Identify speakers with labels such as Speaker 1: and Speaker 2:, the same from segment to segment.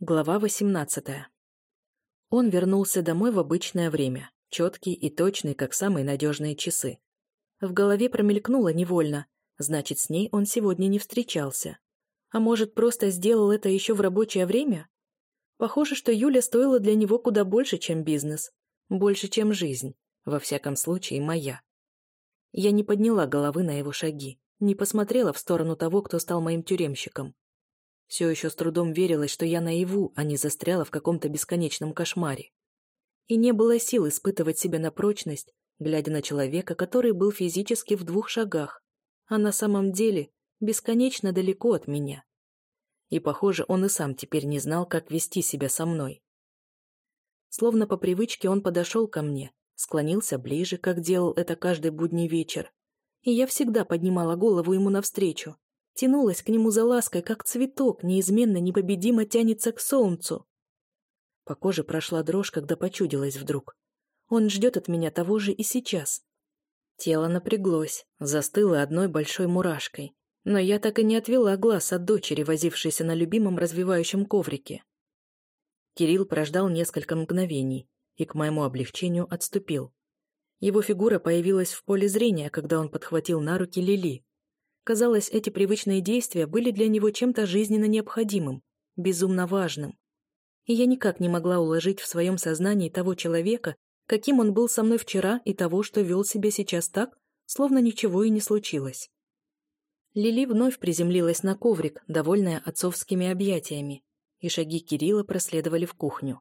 Speaker 1: Глава 18. Он вернулся домой в обычное время, четкий и точный, как самые надежные часы. В голове промелькнуло невольно, значит, с ней он сегодня не встречался. А может, просто сделал это еще в рабочее время? Похоже, что Юля стоила для него куда больше, чем бизнес, больше, чем жизнь, во всяком случае, моя. Я не подняла головы на его шаги, не посмотрела в сторону того, кто стал моим тюремщиком. Все еще с трудом верилось, что я наяву, а не застряла в каком-то бесконечном кошмаре. И не было сил испытывать себя на прочность, глядя на человека, который был физически в двух шагах, а на самом деле бесконечно далеко от меня. И, похоже, он и сам теперь не знал, как вести себя со мной. Словно по привычке он подошел ко мне, склонился ближе, как делал это каждый будний вечер, и я всегда поднимала голову ему навстречу, тянулась к нему за лаской, как цветок, неизменно непобедимо тянется к солнцу. По коже прошла дрожь, когда почудилась вдруг. Он ждет от меня того же и сейчас. Тело напряглось, застыло одной большой мурашкой. Но я так и не отвела глаз от дочери, возившейся на любимом развивающем коврике. Кирилл прождал несколько мгновений и к моему облегчению отступил. Его фигура появилась в поле зрения, когда он подхватил на руки Лили. Казалось, эти привычные действия были для него чем-то жизненно необходимым, безумно важным. И я никак не могла уложить в своем сознании того человека, каким он был со мной вчера, и того, что вел себя сейчас так, словно ничего и не случилось. Лили вновь приземлилась на коврик, довольная отцовскими объятиями, и шаги Кирилла проследовали в кухню.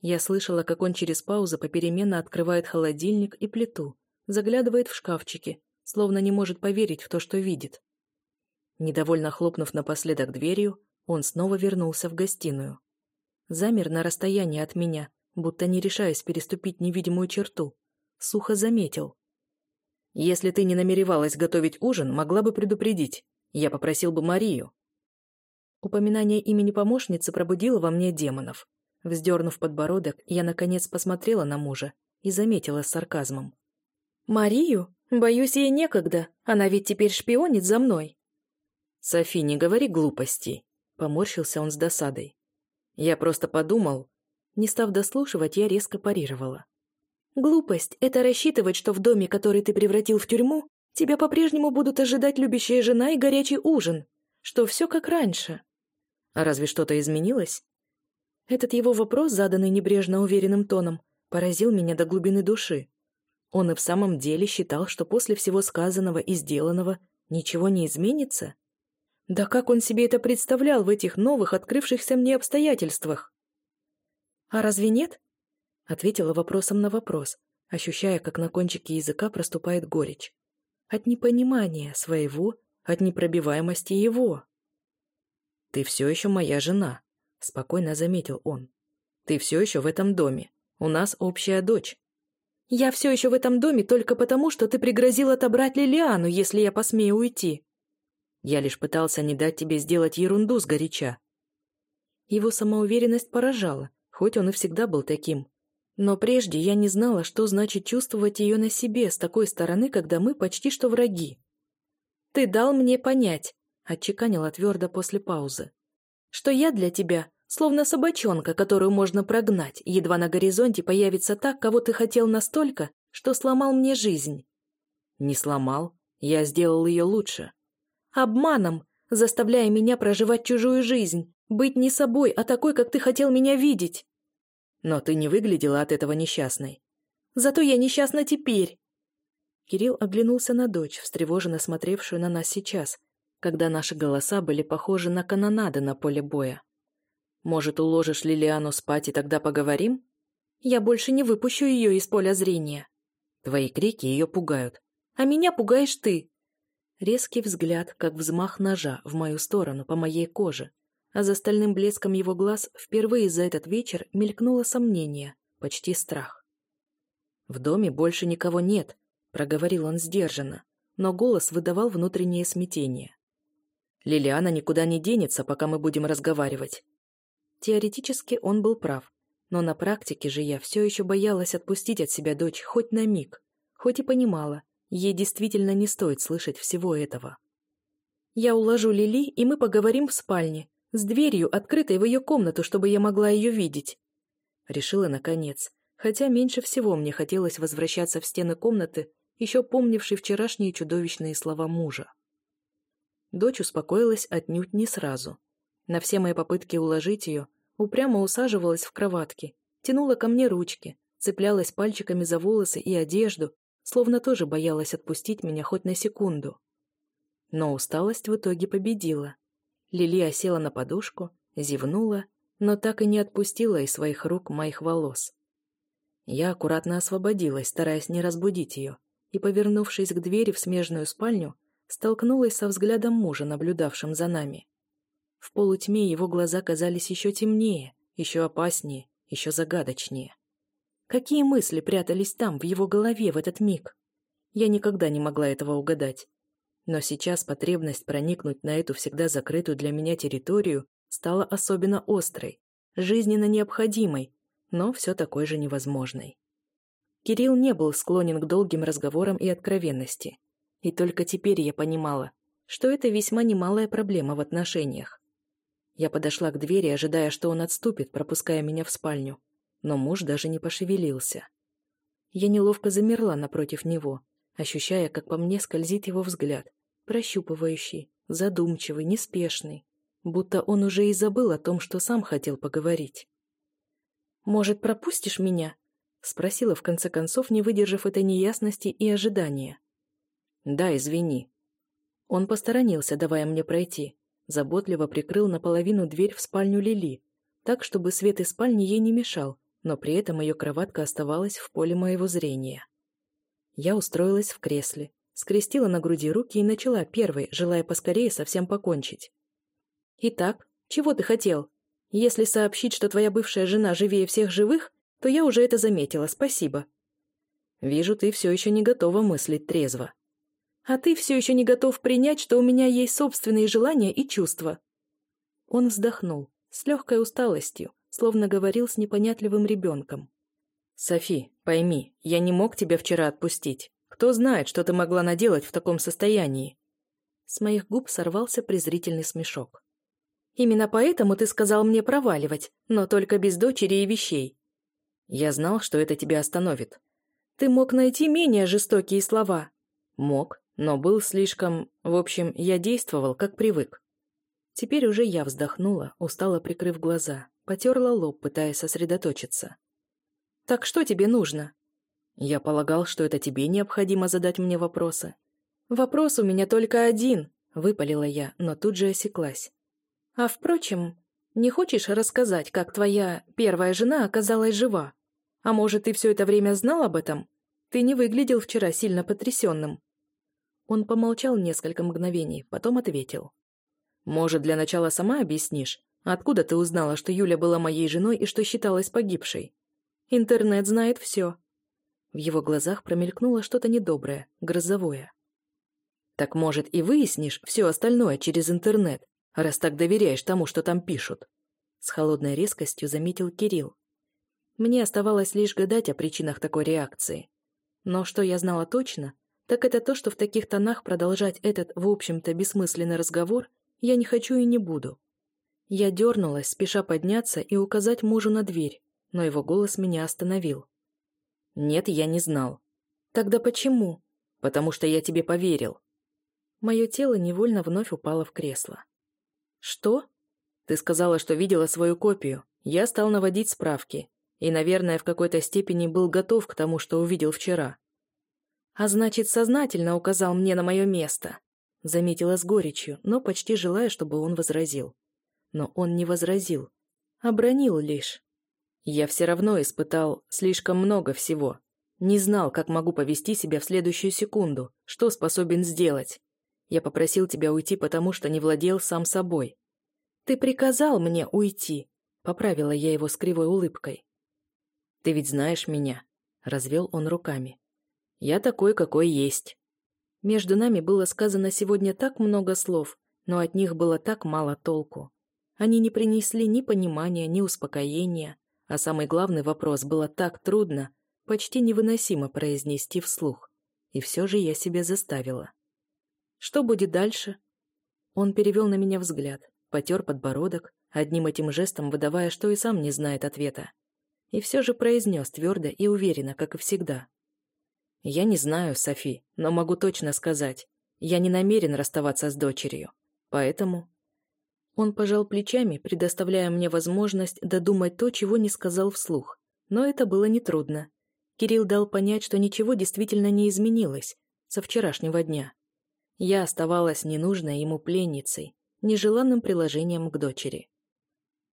Speaker 1: Я слышала, как он через паузу попеременно открывает холодильник и плиту, заглядывает в шкафчики, словно не может поверить в то, что видит. Недовольно хлопнув напоследок дверью, он снова вернулся в гостиную. Замер на расстоянии от меня, будто не решаясь переступить невидимую черту. Сухо заметил. «Если ты не намеревалась готовить ужин, могла бы предупредить. Я попросил бы Марию». Упоминание имени помощницы пробудило во мне демонов. Вздернув подбородок, я наконец посмотрела на мужа и заметила с сарказмом. «Марию? Боюсь, ей некогда. Она ведь теперь шпионит за мной». «Софи, не говори глупостей», — поморщился он с досадой. «Я просто подумал...» Не став дослушивать, я резко парировала. «Глупость — это рассчитывать, что в доме, который ты превратил в тюрьму, тебя по-прежнему будут ожидать любящая жена и горячий ужин, что все как раньше». «А разве что-то изменилось?» Этот его вопрос, заданный небрежно уверенным тоном, поразил меня до глубины души. Он и в самом деле считал, что после всего сказанного и сделанного ничего не изменится? Да как он себе это представлял в этих новых, открывшихся мне обстоятельствах? «А разве нет?» — ответила вопросом на вопрос, ощущая, как на кончике языка проступает горечь. От непонимания своего, от непробиваемости его. «Ты все еще моя жена», — спокойно заметил он. «Ты все еще в этом доме. У нас общая дочь. «Я все еще в этом доме только потому, что ты пригрозил отобрать Лилиану, если я посмею уйти». «Я лишь пытался не дать тебе сделать ерунду сгоряча». Его самоуверенность поражала, хоть он и всегда был таким. Но прежде я не знала, что значит чувствовать ее на себе с такой стороны, когда мы почти что враги. «Ты дал мне понять», — отчеканила твердо после паузы, «что я для тебя Словно собачонка, которую можно прогнать, едва на горизонте появится так, кого ты хотел настолько, что сломал мне жизнь. Не сломал, я сделал ее лучше. Обманом, заставляя меня проживать чужую жизнь, быть не собой, а такой, как ты хотел меня видеть. Но ты не выглядела от этого несчастной. Зато я несчастна теперь. Кирилл оглянулся на дочь, встревоженно смотревшую на нас сейчас, когда наши голоса были похожи на канонады на поле боя. Может, уложишь Лилиану спать, и тогда поговорим? Я больше не выпущу ее из поля зрения. Твои крики ее пугают. А меня пугаешь ты. Резкий взгляд, как взмах ножа в мою сторону, по моей коже. А за стальным блеском его глаз впервые за этот вечер мелькнуло сомнение, почти страх. «В доме больше никого нет», — проговорил он сдержанно, но голос выдавал внутреннее смятение. «Лилиана никуда не денется, пока мы будем разговаривать. Теоретически он был прав, но на практике же я все еще боялась отпустить от себя дочь хоть на миг, хоть и понимала, ей действительно не стоит слышать всего этого. «Я уложу Лили, и мы поговорим в спальне. С дверью, открытой в ее комнату, чтобы я могла ее видеть. Решила наконец, хотя меньше всего мне хотелось возвращаться в стены комнаты, еще помнившей вчерашние чудовищные слова мужа. Дочь успокоилась отнюдь не сразу. На все мои попытки уложить ее, упрямо усаживалась в кроватке, тянула ко мне ручки, цеплялась пальчиками за волосы и одежду, словно тоже боялась отпустить меня хоть на секунду. Но усталость в итоге победила. Лили осела на подушку, зевнула, но так и не отпустила из своих рук моих волос. Я аккуратно освободилась, стараясь не разбудить ее, и, повернувшись к двери в смежную спальню, столкнулась со взглядом мужа, наблюдавшим за нами. В полутьме его глаза казались еще темнее, еще опаснее, еще загадочнее. Какие мысли прятались там, в его голове, в этот миг? Я никогда не могла этого угадать. Но сейчас потребность проникнуть на эту всегда закрытую для меня территорию стала особенно острой, жизненно необходимой, но все такой же невозможной. Кирилл не был склонен к долгим разговорам и откровенности. И только теперь я понимала, что это весьма немалая проблема в отношениях. Я подошла к двери, ожидая, что он отступит, пропуская меня в спальню но муж даже не пошевелился. Я неловко замерла напротив него, ощущая, как по мне скользит его взгляд, прощупывающий, задумчивый, неспешный, будто он уже и забыл о том, что сам хотел поговорить. «Может, пропустишь меня?» — спросила, в конце концов, не выдержав этой неясности и ожидания. «Да, извини». Он посторонился, давая мне пройти, заботливо прикрыл наполовину дверь в спальню Лили, так, чтобы свет из спальни ей не мешал, но при этом ее кроватка оставалась в поле моего зрения. Я устроилась в кресле, скрестила на груди руки и начала первой, желая поскорее совсем покончить. «Итак, чего ты хотел? Если сообщить, что твоя бывшая жена живее всех живых, то я уже это заметила, спасибо». «Вижу, ты все еще не готова мыслить трезво». «А ты все еще не готов принять, что у меня есть собственные желания и чувства». Он вздохнул, с легкой усталостью, словно говорил с непонятливым ребенком. «Софи, пойми, я не мог тебя вчера отпустить. Кто знает, что ты могла наделать в таком состоянии?» С моих губ сорвался презрительный смешок. «Именно поэтому ты сказал мне проваливать, но только без дочери и вещей». «Я знал, что это тебя остановит». «Ты мог найти менее жестокие слова». «Мог, но был слишком... В общем, я действовал, как привык». Теперь уже я вздохнула, устало прикрыв глаза, Потерла лоб, пытаясь сосредоточиться. «Так что тебе нужно?» «Я полагал, что это тебе необходимо задать мне вопросы». «Вопрос у меня только один», — выпалила я, но тут же осеклась. «А впрочем, не хочешь рассказать, как твоя первая жена оказалась жива? А может, ты все это время знал об этом? Ты не выглядел вчера сильно потрясенным». Он помолчал несколько мгновений, потом ответил. «Может, для начала сама объяснишь, Откуда ты узнала, что Юля была моей женой и что считалась погибшей? Интернет знает все. В его глазах промелькнуло что-то недоброе, грозовое. Так, может, и выяснишь все остальное через интернет, раз так доверяешь тому, что там пишут? С холодной резкостью заметил Кирилл. Мне оставалось лишь гадать о причинах такой реакции. Но что я знала точно, так это то, что в таких тонах продолжать этот, в общем-то, бессмысленный разговор я не хочу и не буду. Я дернулась, спеша подняться и указать мужу на дверь, но его голос меня остановил. «Нет, я не знал». «Тогда почему?» «Потому что я тебе поверил». Мое тело невольно вновь упало в кресло. «Что?» «Ты сказала, что видела свою копию. Я стал наводить справки. И, наверное, в какой-то степени был готов к тому, что увидел вчера». «А значит, сознательно указал мне на мое место», заметила с горечью, но почти желая, чтобы он возразил но он не возразил, обронил лишь. Я все равно испытал слишком много всего. Не знал, как могу повести себя в следующую секунду, что способен сделать. Я попросил тебя уйти, потому что не владел сам собой. Ты приказал мне уйти, поправила я его с кривой улыбкой. Ты ведь знаешь меня, развел он руками. Я такой, какой есть. Между нами было сказано сегодня так много слов, но от них было так мало толку. Они не принесли ни понимания, ни успокоения, а самый главный вопрос было так трудно, почти невыносимо произнести вслух. И все же я себя заставила. «Что будет дальше?» Он перевел на меня взгляд, потер подбородок, одним этим жестом выдавая, что и сам не знает ответа. И все же произнес твердо и уверенно, как и всегда. «Я не знаю, Софи, но могу точно сказать. Я не намерен расставаться с дочерью. Поэтому...» Он пожал плечами, предоставляя мне возможность додумать то, чего не сказал вслух. Но это было нетрудно. Кирилл дал понять, что ничего действительно не изменилось со вчерашнего дня. Я оставалась ненужной ему пленницей, нежеланным приложением к дочери.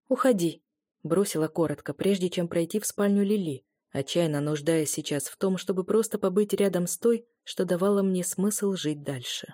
Speaker 1: «Уходи», — бросила коротко, прежде чем пройти в спальню Лили, отчаянно нуждаясь сейчас в том, чтобы просто побыть рядом с той, что давало мне смысл жить дальше.